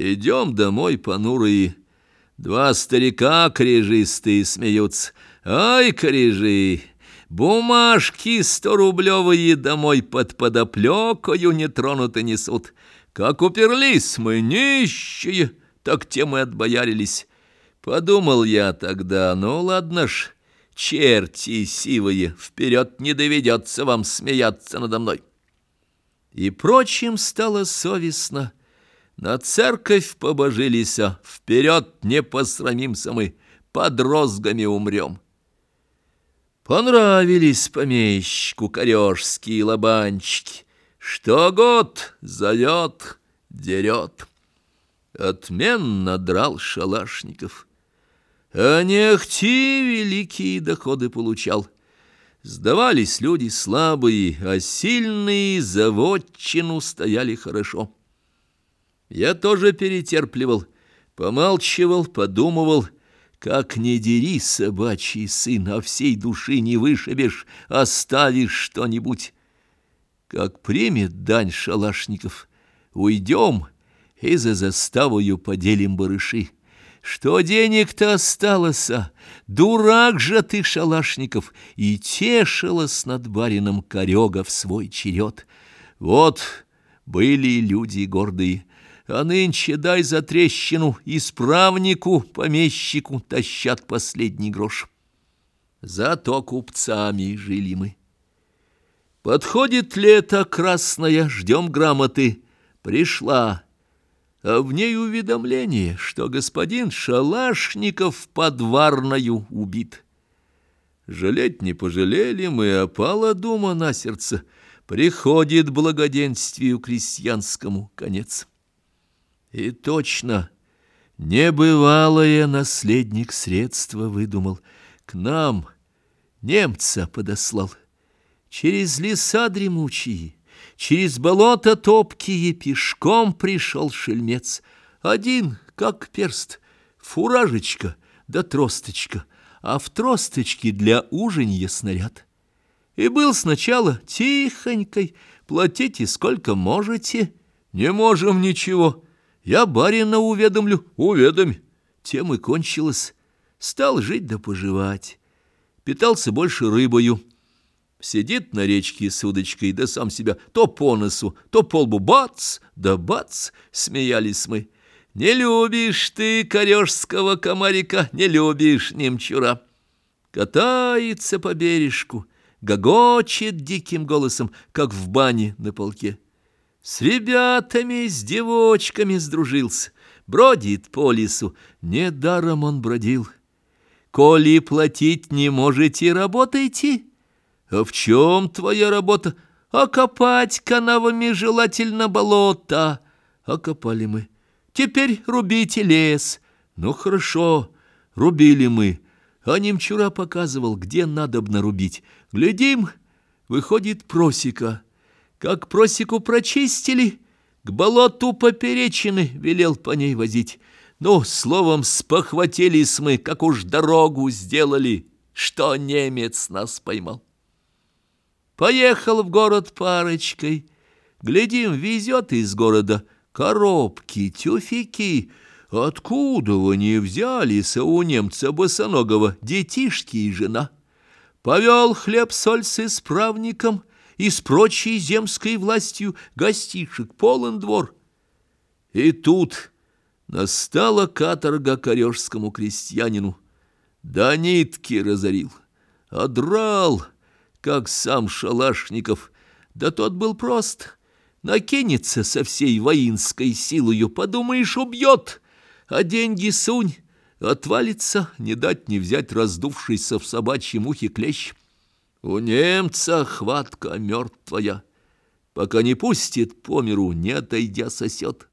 Идем домой понурые. Два старика крежистые смеются. Ай, крежи! Бумажки сторублевые домой под подоплекою нетронуто несут. Как уперлись мы, нищие, так тем и отбоярились. Подумал я тогда, ну ладно ж, черти сивые, вперед не доведется вам смеяться надо мной. И прочим стало совестно. На церковь побожились, а вперед не посрамимся мы, под розгами умрем. Понравились помещику корешские лобанчики, что год зовет, дерет. Отменно драл шалашников, а не ахти великие доходы получал. Сдавались люди слабые, а сильные за вотчину стояли хорошо. Я тоже перетерпливал, помалчивал, подумывал, как не дери, собачий сын, а всей души не вышибешь, оставишь что-нибудь. Как примет дань шалашников, уйдем и за заставою поделим барыши. Что денег-то осталось? Дурак же ты, Шалашников, и тешилась над барином Корега в свой черед. Вот были люди гордые, а нынче дай за трещину исправнику, помещику тащат последний грош. Зато купцами жили мы. Подходит лето красное, ждем грамоты. Пришла а в ней уведомление, что господин Шалашников подварною убит. Жалеть не пожалели мы, опала дума на сердце, приходит благоденствию крестьянскому конец. И точно, небывалое наследник средства выдумал, к нам немца подослал, через леса дремучие, Через болото топкие пешком пришел шельмец. Один, как перст, фуражечка да тросточка, а в тросточке для ужинья снаряд. И был сначала тихонькой, платите сколько можете. Не можем ничего. Я барина уведомлю, уведомь. Тем и кончилось. Стал жить да поживать. Питался больше рыбою. Сидит на речке с удочкой, да сам себя то по носу, то по лбу бац, да бац, смеялись мы. Не любишь ты корешского комарика, не любишь немчура. Катается по бережку, гогочет диким голосом, как в бане на полке. С ребятами, с девочками сдружился, бродит по лесу, недаром он бродил. Коли платить не можете, работайте, а в чем твоя работа? Окопать канавами желательно болото. Окопали мы. Теперь рубите лес. Ну, хорошо, рубили мы. А немчура показывал, где надо нарубить. Глядим, выходит просека. Как просеку прочистили, к болоту поперечины велел по ней возить. Ну, словом, спохватились мы, как уж дорогу сделали, что немец нас поймал. Поехал в город парочкой. Глядим, везет из города коробки, тюфяки. Откуда они взялись у немца босоногого детишки и жена? Повел хлеб-соль с исправником и с прочей земской властью гостишек полон двор. И тут настала каторга корешскому крестьянину. Да нитки разорил, одрал, как сам Шалашников. Да тот был прост. Накинется со всей воинской силою, подумаешь, убьет, а деньги сунь, отвалится, не дать не взять раздувшийся в собачьем ухе клещ. У немца хватка мертвая, пока не пустит по миру, не отойдя сосет.